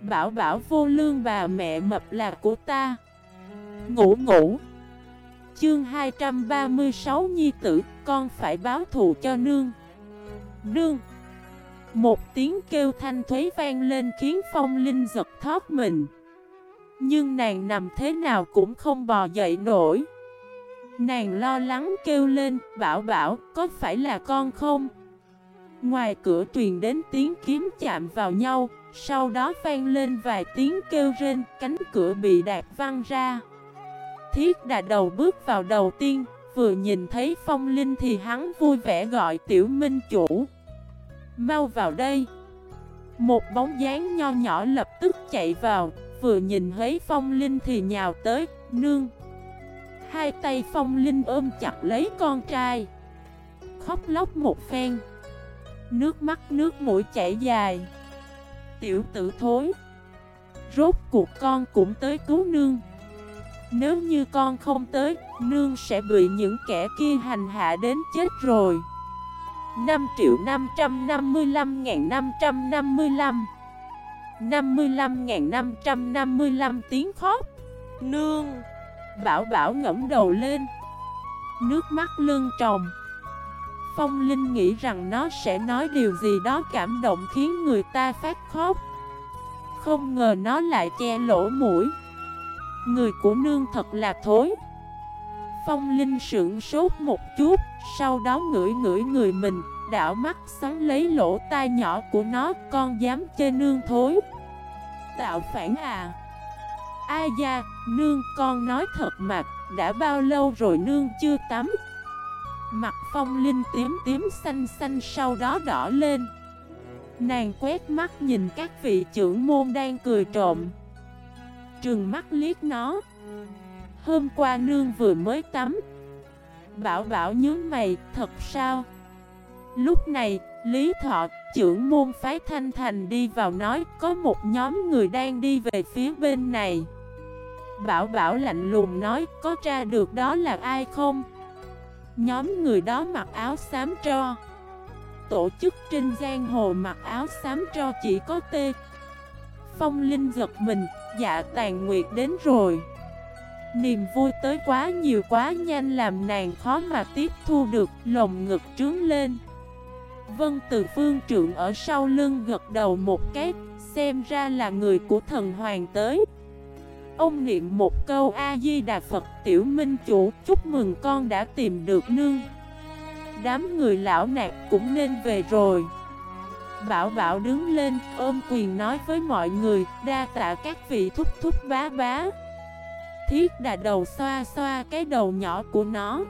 Bảo bảo vô lương bà mẹ mập là của ta. Ngủ ngủ. Chương 236 Nhi tử, Con phải báo thù cho nương. Nương. Một tiếng kêu thanh thuế vang lên khiến phong linh giật thoát mình. Nhưng nàng nằm thế nào cũng không bò dậy nổi. Nàng lo lắng kêu lên, Bảo bảo, có phải là con không? Ngoài cửa truyền đến tiếng kiếm chạm vào nhau. Sau đó vang lên vài tiếng kêu rên, Cánh cửa bị đạp văng ra. Thiết đà đầu bước vào đầu tiên, Vừa nhìn thấy phong linh thì hắn vui vẻ gọi tiểu minh chủ. Mau vào đây. Một bóng dáng nho nhỏ lập tức chạy vào, Vừa nhìn thấy phong linh thì nhào tới, Nương. Hai tay phong linh ôm chặt lấy con trai. Khóc lóc một phen. Nước mắt, nước mũi chảy dài. Tiểu tử thối. Rốt cuộc con cũng tới cứu nương. Nếu như con không tới, Nương sẽ bị những kẻ kia hành hạ đến chết rồi. 5 triệu 555.555 55.555 tiếng khóc. Nương, Bảo bảo ngẫm đầu lên. Nước mắt lưng tròng. Phong Linh nghĩ rằng nó sẽ nói điều gì đó cảm động khiến người ta phát khóc. Không ngờ nó lại che lỗ mũi. Người của nương thật là thối. Phong Linh sững sốt một chút Sau đó ngửi ngửi người mình Đảo mắt xoắn lấy lỗ tai nhỏ của nó Con dám chê nương thối. Tạo phản à? Ai da, nương con nói thật mặt Đã bao lâu rồi nương chưa tắm? Mặt phong linh tím tím xanh xanh sau đó đỏ lên. Nàng quét mắt nhìn các vị trưởng môn đang cười trộm. Trừng mắt liếc nó. Hôm qua nương vừa mới tắm. Bảo bảo nhớ mày, thật sao? Lúc này, Lý Thọ, trưởng môn phái Thanh Thành đi vào nói Có một nhóm người đang đi về phía bên này. Bảo bảo lạnh lùng nói Có tra được đó là ai không? Nhóm người đó mặc áo xám tro. Tổ chức trên giang hồ mặc áo xám tro chỉ có tê Phong Linh giật mình, dạ tàn nguyệt đến rồi. Niềm vui tới quá nhiều quá nhanh làm nàng khó mà tiếp thu được Lồng ngực trướng lên. Vân từ phương trượng ở sau lưng gật đầu một cái Xem ra là người của thần hoàng tới. Ông niệm một câu A-di-đà Phật, tiểu minh chủ, Chúc mừng con đã tìm được nương. Đám người lão nạc cũng nên về rồi. Bảo bảo đứng lên, ôm quyền nói với mọi người, Đa tạ các vị thúc thúc bá bá. Thiết đà đầu xoa xoa cái đầu nhỏ của nó.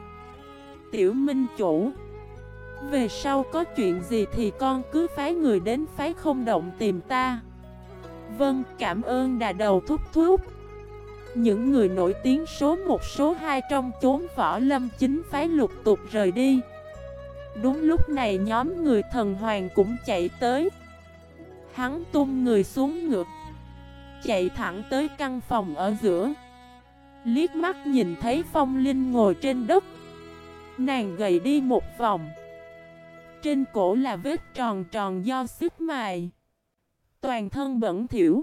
Tiểu minh chủ, Về sau có chuyện gì thì con cứ phái người đến phái không động tìm ta. Vâng cảm ơn đà đầu thúc thúc những người nổi tiếng số 1 số 2 trong chốn võ lâm chính phái lục tục rời đi. Đúng lúc này nhóm người thần hoàng cũng chạy tới. Hắn tung người xuống ngược, Chạy thẳng tới căn phòng ở giữa. Liếc mắt nhìn thấy phong linh ngồi trên đất. Nàng gầy đi một vòng. Trên cổ là vết tròn tròn do sức mài. Toàn thân bẩn thiểu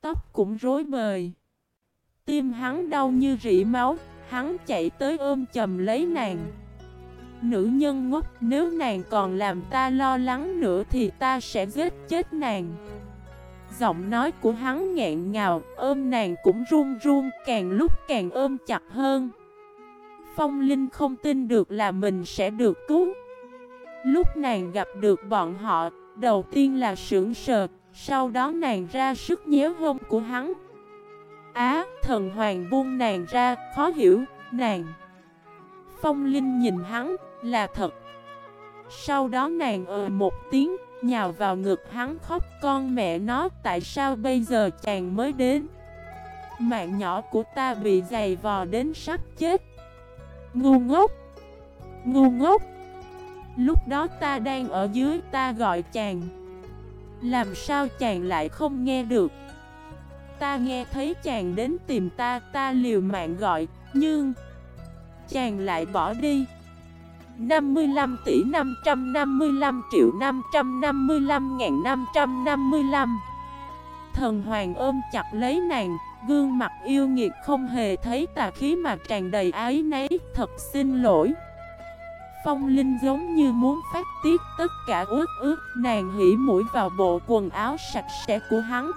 Tóc cũng rối bời. Tim hắn đau như rỉ máu, Hắn chạy tới ôm chầm lấy nàng. Nữ nhân ngốc, Nếu nàng còn làm ta lo lắng nữa Thì ta sẽ giết chết nàng. Giọng nói của hắn nghẹn ngào, Ôm nàng cũng run run, Càng lúc càng ôm chặt hơn. Phong Linh không tin được là mình sẽ được cứu. Lúc nàng gặp được bọn họ, Đầu tiên là sưởng sờ, Sau đó nàng ra sức nhéo hông của hắn. Á, thần hoàng buông nàng ra, khó hiểu, nàng. Phong Linh nhìn hắn, là thật. Sau đó nàng ờ một tiếng, nhào vào ngực hắn khóc Con mẹ nó, tại sao bây giờ chàng mới đến? Mạng nhỏ của ta bị giày vò đến sắp chết. Ngu ngốc Ngu ngốc. Lúc đó ta đang ở dưới ta gọi chàng. Làm sao chàng lại không nghe được? Ta nghe thấy chàng đến tìm ta, ta liều mạng gọi, nhưng Chàng lại bỏ đi. 55 tỷ 555 triệu 555 ngàn 555 Thần hoàng ôm chặt lấy nàng Gương mặt yêu nghiệt không hề thấy tà khí mà tràn đầy ái nấy Thật xin lỗi. Phong Linh giống như muốn phát tiết tất cả ướt ướt Nàng hỉ mũi vào bộ quần áo sạch sẽ của hắn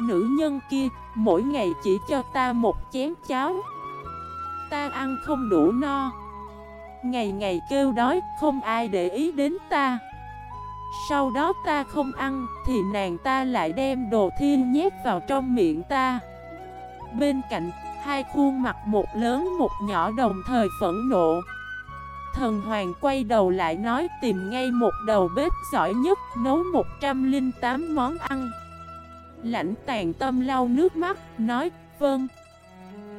Nữ nhân kia, mỗi ngày chỉ cho ta một chén cháo. Ta ăn không đủ no. Ngày ngày kêu đói, không ai để ý đến ta. Sau đó ta không ăn, Thì nàng ta lại đem đồ thiên nhét vào trong miệng ta. Bên cạnh, Hai khuôn mặt một lớn một nhỏ đồng thời phẫn nộ. Thần Hoàng quay đầu lại nói tìm ngay một đầu bếp giỏi nhất, nấu 108 món ăn. Lãnh tàn tâm lau nước mắt nói vâng.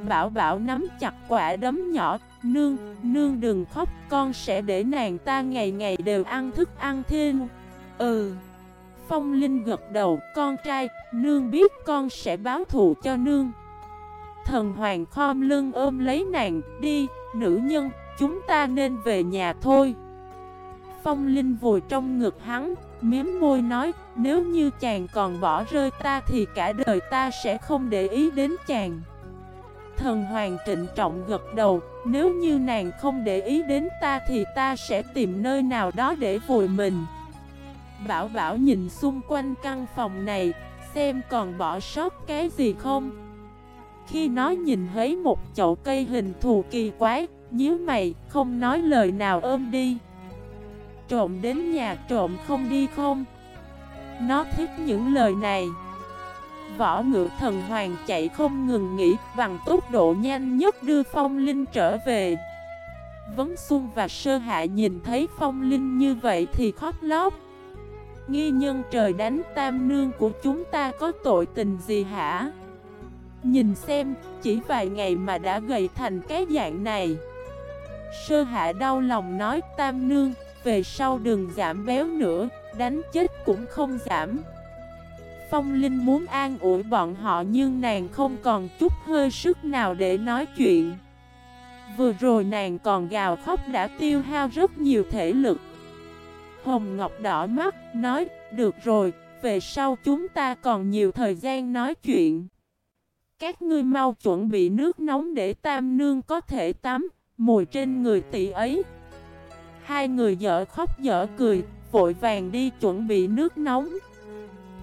Bảo bảo nắm chặt quả đấm nhỏ Nương, nương đừng khóc Con sẽ để nàng ta ngày ngày đều ăn thức ăn thêm. Ừ. Phong Linh gật đầu Con trai, nương biết con sẽ báo thù cho nương. Thần hoàng khom lưng ôm lấy nàng Đi, nữ nhân, chúng ta nên về nhà thôi. Phong Linh vùi trong ngực hắn Miếm môi nói, Nếu như chàng còn bỏ rơi ta Thì cả đời ta sẽ không để ý đến chàng. Thần hoàng trịnh trọng gật đầu, Nếu như nàng không để ý đến ta Thì ta sẽ tìm nơi nào đó để vùi mình. Bảo bảo nhìn xung quanh căn phòng này, Xem còn bỏ sót cái gì không. Khi nó nhìn thấy một chậu cây hình thù kỳ quái, nhíu mày, không nói lời nào ôm đi. Trộm đến nhà trộm không đi không? Nó thích những lời này. Võ ngựa thần hoàng chạy không ngừng nghỉ bằng tốc độ nhanh nhất đưa phong linh trở về. Vấn Xuân và Sơ Hạ nhìn thấy phong linh như vậy thì khóc lóc. Nghi nhân trời đánh tam nương của chúng ta có tội tình gì hả? Nhìn xem, chỉ vài ngày mà đã gầy thành cái dạng này. Sơ Hạ đau lòng nói tam nương về sau đừng giảm béo nữa Đánh chết cũng không giảm. Phong Linh muốn an ủi bọn họ nhưng nàng không còn chút hơi sức nào để nói chuyện. Vừa rồi nàng còn gào khóc đã tiêu hao rất nhiều thể lực. Hồng Ngọc đỏ mắt nói Được rồi, về sau chúng ta còn nhiều thời gian nói chuyện. Các ngươi mau chuẩn bị nước nóng để tam nương có thể tắm. Mùi trên người tỷ ấy Hai người dở khóc dở cười, Vội vàng đi chuẩn bị nước nóng.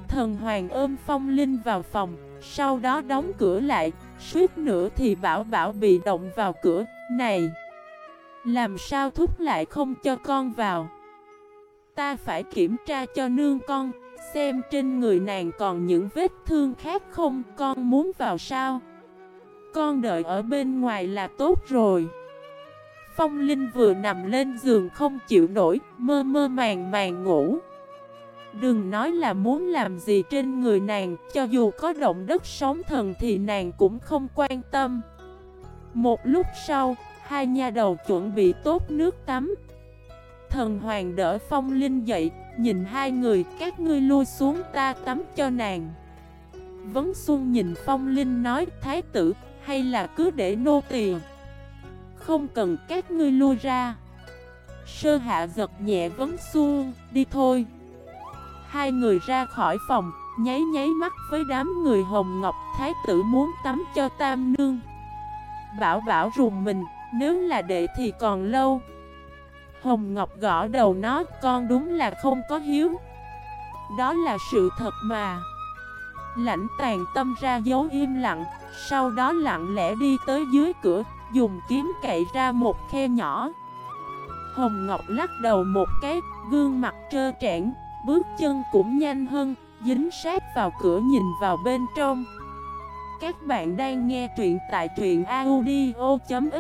Thần hoàng ôm phong linh vào phòng, Sau đó đóng cửa lại, suýt nữa thì bảo bảo bị động vào cửa, Này, Làm sao thúc lại không cho con vào? Ta phải kiểm tra cho nương con, Xem trên người nàng còn những vết thương khác không, Con muốn vào sao? Con đợi ở bên ngoài là tốt rồi. Phong Linh vừa nằm lên giường không chịu nổi, mơ mơ màng màng ngủ. Đừng nói là muốn làm gì trên người nàng, cho dù có động đất sóng thần thì nàng cũng không quan tâm. Một lúc sau, hai nha đầu chuẩn bị tốt nước tắm. Thần hoàng đỡ Phong Linh dậy, nhìn hai người, các ngươi lui xuống ta tắm cho nàng. Vấn Xuân nhìn Phong Linh nói, Thái tử, hay là cứ để nô tiền. Không cần các ngươi lui ra. Sơ hạ giật nhẹ vấn xuông Đi thôi. Hai người ra khỏi phòng, Nháy nháy mắt với đám người Hồng Ngọc Thái tử muốn tắm cho tam nương. Bảo bảo rùng mình, Nếu là đệ thì còn lâu. Hồng Ngọc gõ đầu nó, Con đúng là không có hiếu. Đó là sự thật mà. Lãnh tàn tâm ra dấu im lặng, Sau đó lặng lẽ đi tới dưới cửa Dùng kiếm cậy ra một khe nhỏ. Hồng Ngọc lắc đầu một cái, Gương mặt trơ trẽn, Bước chân cũng nhanh hơn, Dính sát vào cửa nhìn vào bên trong. Các bạn đang nghe truyện tại truyện audio.fif